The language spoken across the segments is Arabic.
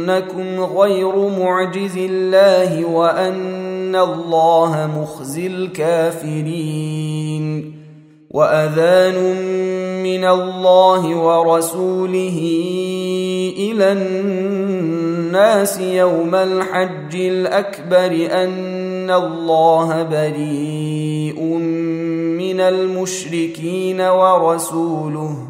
أنكم غير معجز الله وأن الله مخزي الكافرين وأذان من الله ورسوله إلى الناس يوم الحج الأكبر أن الله بريء من المشركين ورسوله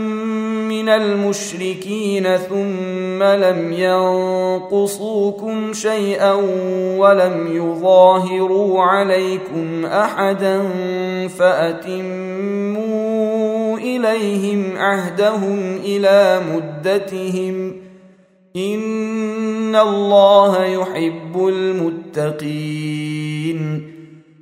من المشركين ثم لم ينقصوكم شيئا ولم يظاهروا عليكم أحدا فأتموا إليهم عهدهم إلى مدتهم إن الله يحب المتقين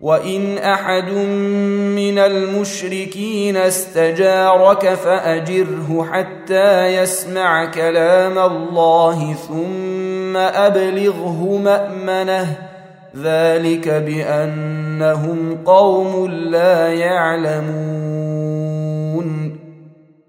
وان احد من المشركين استجارك فاجره حتى يسمع كلام الله ثم ابلغه مامنه ذلك بانهم قوم لا يعلمون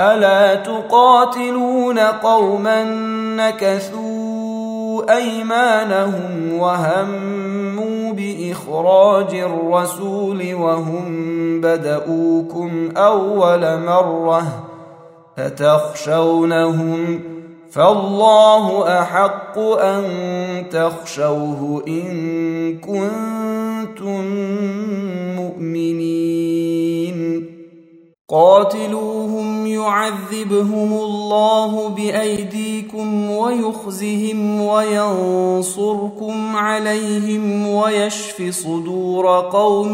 الا تقاتلون قوما نكثوا ايمانهم وهموا باخراج الرسول وهم بدؤوكم اول مره فتخشونهم فالله احق ان تخشوه ان كنتم مؤمنين قاتلوهم يعذبهم الله بأيديكم ويخزهم وينصركم عليهم ويشف صدور قوم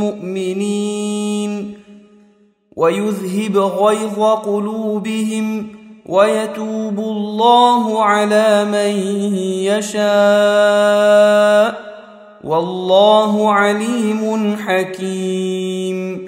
مؤمنين ويذهب غيظ قلوبهم ويتوب الله على من يشاء والله عليم حكيم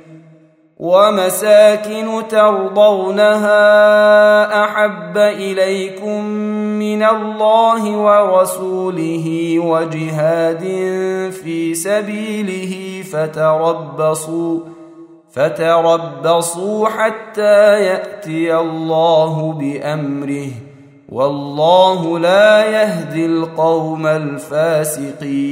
ومساكن ترضونها أحب إليكم من الله ورسوله وجهاد في سبيله فتربصوا فتربصوا حتى يأتي الله بأمره والله لا يهدي القوم الفاسقين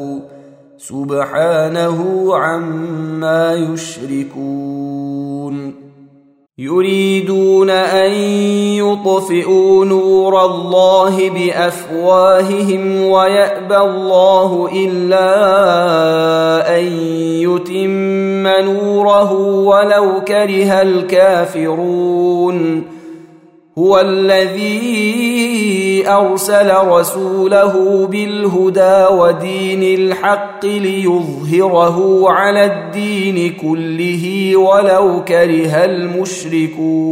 سبحانه عما يشركون. يريدون أن يطفئوا نور الله بأفواههم ويأبى الله إلا أن يتم نوره ولو كره الكافرون. هو الذي أرسل رسوله بالهدى ودين الحق ليظهره على الدين كله ولو كره المشركون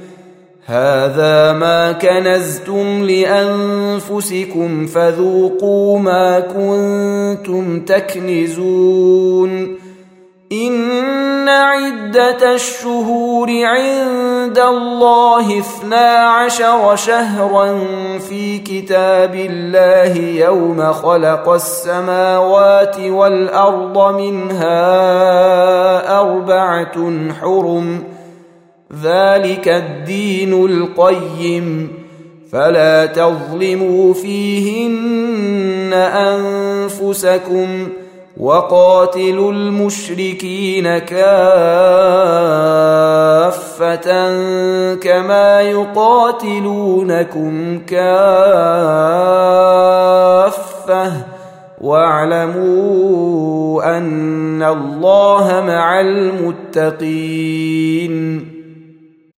هذا ما كنزتم لأنفسكم فذوقوا ما كنتم تكنزون. إن عدة الشهور عند الله اثنا عشر شهرا في كتاب الله يوم خلق السماوات والأرض منها أربعة حرم ذلك الدين القيم. فلا تظلموا فيهن أنفسكم وقاتلوا المشركين كافة كما يقاتلونكم كافة. واعلموا أن الله مع المتقين.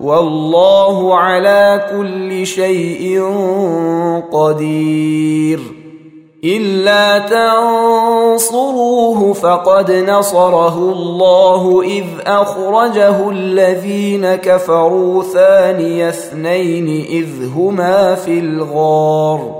والله على كل شيء قدير. إلا تنصروه فقد نصره الله إذ أخرجه الذين كفروا ثاني اثنين إذ هما في الغار.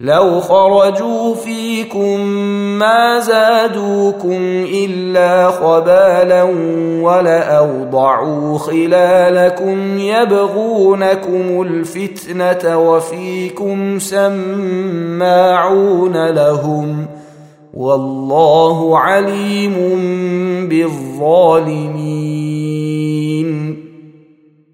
لو خرجوا فيكم ما زادوكم إلا خبالا ولأوضعوا خلالكم يبغونكم الفتنة وفيكم سماعون لهم والله عليم بالظالمين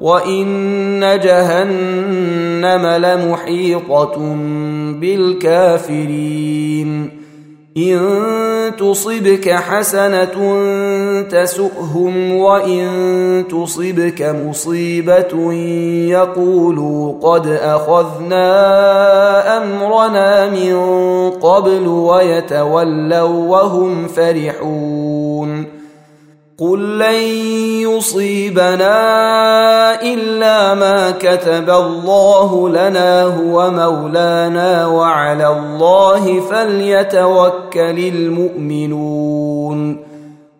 وان جهنم لمحيطه بالكافرين ان تصبك حسنه تسؤهم وان تصبك مصيبه يقولوا قد اخذنا امرنا من قبل ويتولوا وهم فرحون قل لن يصيبنا الا ما كتب الله لنا هو مولانا وعلى الله فليتوكل المؤمنون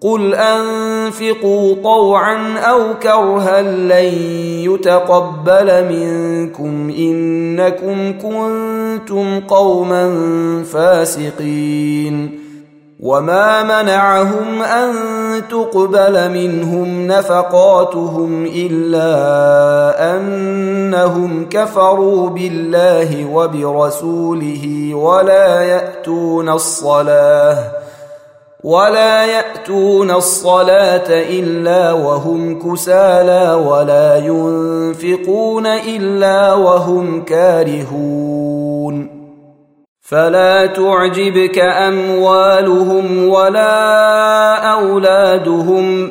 قل انفقوا طوعا أو كرها لن يتقبل منكم انكم كنتم قوما فاسقين وما منعهم ان تقبل منهم نفقاتهم الا انهم كفروا بالله وبرسوله ولا ياتون الصلاه ولا يأتون الصلاة إلا وهم كسالى ولا ينفقون إلا وهم كارهون. فلا تعجبك أموالهم ولا أولادهم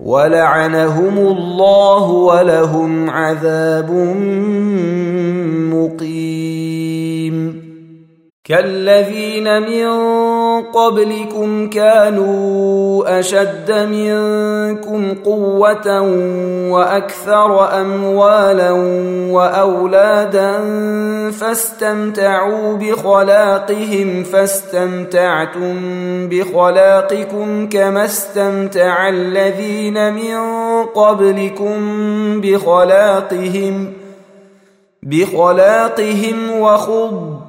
ولعنهم الله ولهم عذاب مقيم. كالذين من قبلكم كانوا أشد منكم قوة وأكثر أموالا وأولادا فاستمتعوا بخلاقهم فاستمتعتم بخلاقكم كما استمتع الذين من قبلكم بخلاقهم بخلاقهم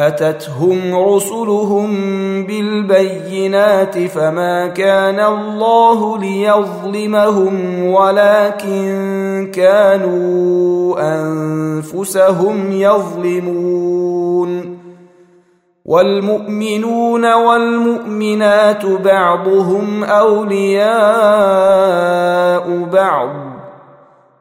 أتتهم رسلهم بالبينات فما كان الله ليظلمهم ولكن كانوا أنفسهم يظلمون والمؤمنون والمؤمنات بعضهم أولياء بعض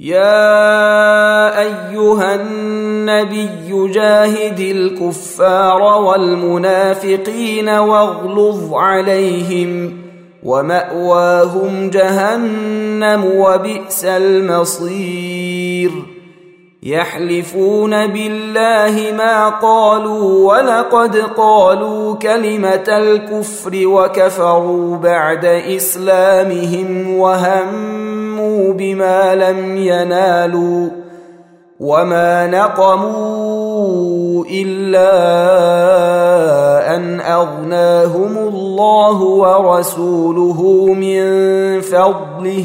يا أيها النبي جاهد الكفار والمنافقين واغلظ عليهم ومأواهم جهنم وبئس المصير. يحلفون بالله ما قالوا ولقد قالوا كلمة الكفر وكفروا بعد إسلامهم وهموا بما لم ينالوا وما نقموا إلا أن أغناهم الله ورسوله من فضله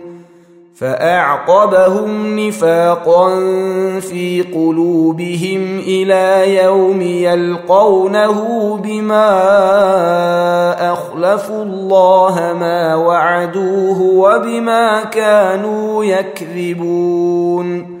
فأعقبهم نفاقا في قلوبهم إلى يوم يلقونه بما أخلفوا الله ما وعدوه وبما كانوا يكذبون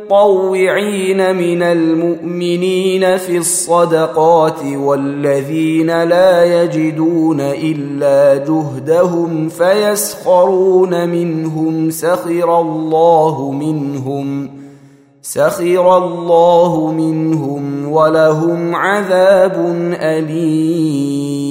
المطوعين من المؤمنين في الصدقات والذين لا يجدون إلا جهدهم فيسخرون منهم سخر الله منهم سخر الله منهم ولهم عذاب أليم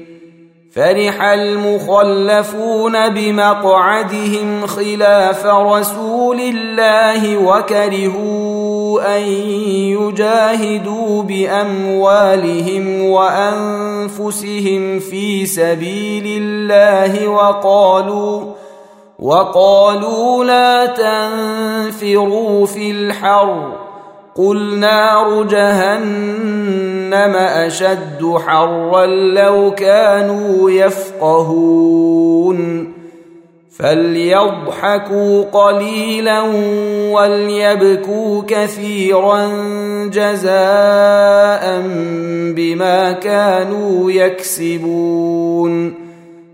فرح المخلفون بمقعدهم خلاف رسول الله وكرهوا أن يجاهدوا بأموالهم وأنفسهم في سبيل الله وقالوا وقالوا لا تنفروا في الحر قل نار جهنم اشد حرا لو كانوا يفقهون فليضحكوا قليلا وليبكوا كثيرا جزاء بما كانوا يكسبون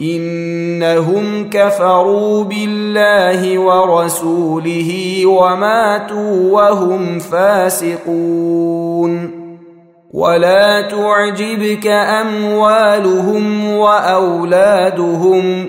إنهم كفروا بالله ورسوله وماتوا وهم فاسقون. ولا تعجبك أموالهم وأولادهم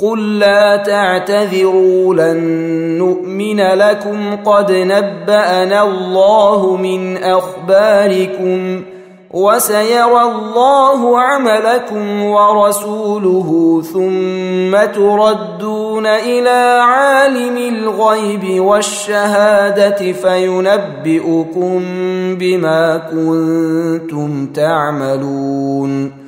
قل لا تعتذروا لن نؤمن لكم قد نبانا الله من اخباركم وسيرى الله عملكم ورسوله ثم تردون إلى عالم الغيب والشهاده فينبئكم بما كنتم تعملون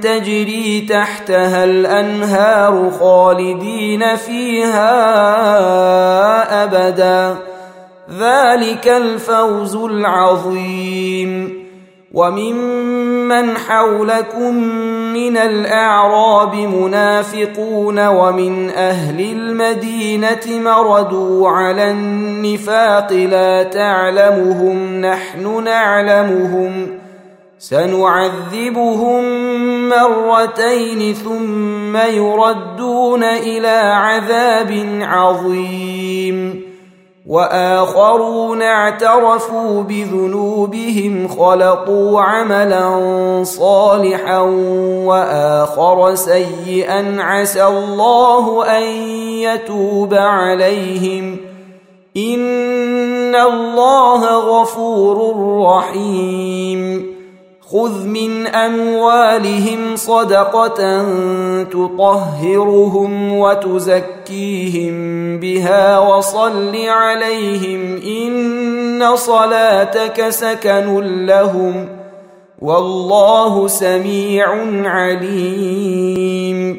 تجري تحتها الأنهار خالدين فيها أبدا. ذلك الفوز العظيم. وممن حولكم من الأعراب منافقون ومن أهل المدينة مردوا على النفاق لا تعلمهم نحن نعلمهم. سنعذبهم مرتين ثم يردون إلى عذاب عظيم. وآخرون اعترفوا بذنوبهم خلطوا عملا صالحا وآخر سيئا عسى الله أن يتوب عليهم. إن الله غفور رحيم. خذ من اموالهم صدقه تطهرهم وتزكيهم بها وصل عليهم ان صلاتك سكن لهم والله سميع عليم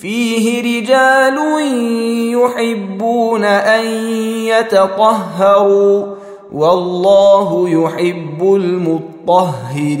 فيه رجال يحبون أن يتطهروا والله يحب المطهرين.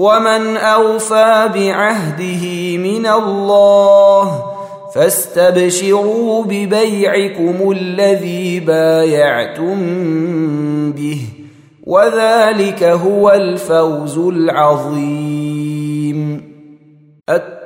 ومن أوفى بعهده من الله فاستبشروا ببيعكم الذي بايعتم به وذلك هو الفوز العظيم.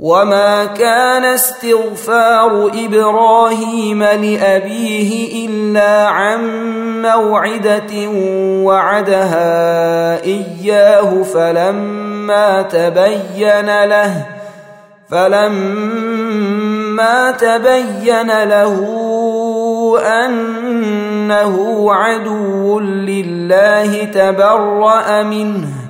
وما كان استغفار إبراهيم لابيه الا عن موعده وعدها اياه فلما تبين له فلما تبين له انه عدو لله تبرأ منه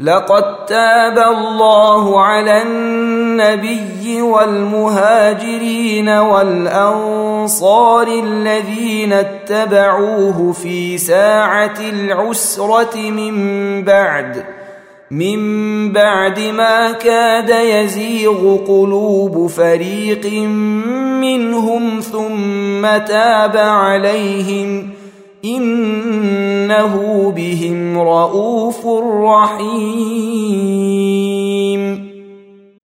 لقد تاب الله على النبي والمهاجرين والأنصار الذين اتبعوه في ساعة العسرة من بعد من بعد ما كاد يزيغ قلوب فريق منهم ثم تاب عليهم. إنه بهم رءوف رحيم.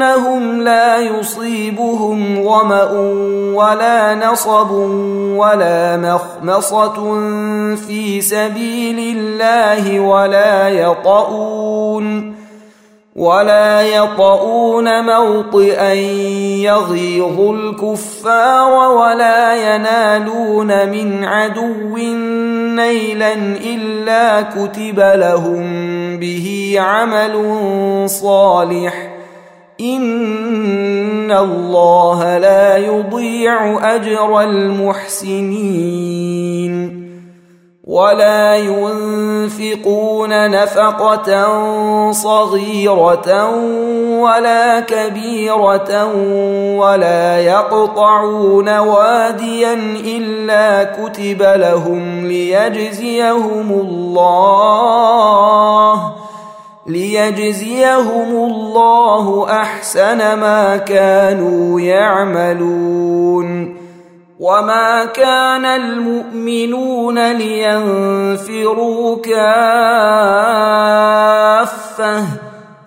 بانهم لا يصيبهم ظما ولا نصب ولا مخمصه في سبيل الله ولا يطؤون ولا يطؤون موطئا يغيظ الكفار ولا ينالون من عدو نيلا الا كتب لهم به عمل صالح ان الله لا يضيع اجر المحسنين ولا ينفقون نفقه صغيره ولا كبيره ولا يقطعون واديا الا كتب لهم ليجزيهم الله ليجزيهم الله أحسن ما كانوا يعملون وما كان المؤمنون لينفروا كافة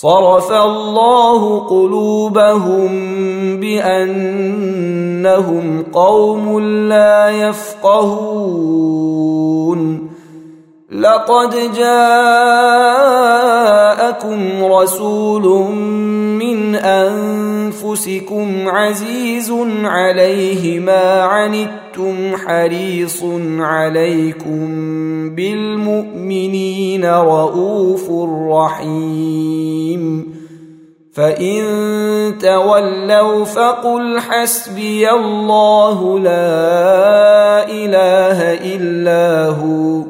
صرف الله قلوبهم بأنهم قوم لا يفقهون. لقد جاءكم رسول من أنفسكم عزيز عليه ما عنتم حريص عليكم بالمؤمنين رءوف رحيم. فإن تولوا فقل حسبي الله لا إله إلا هو.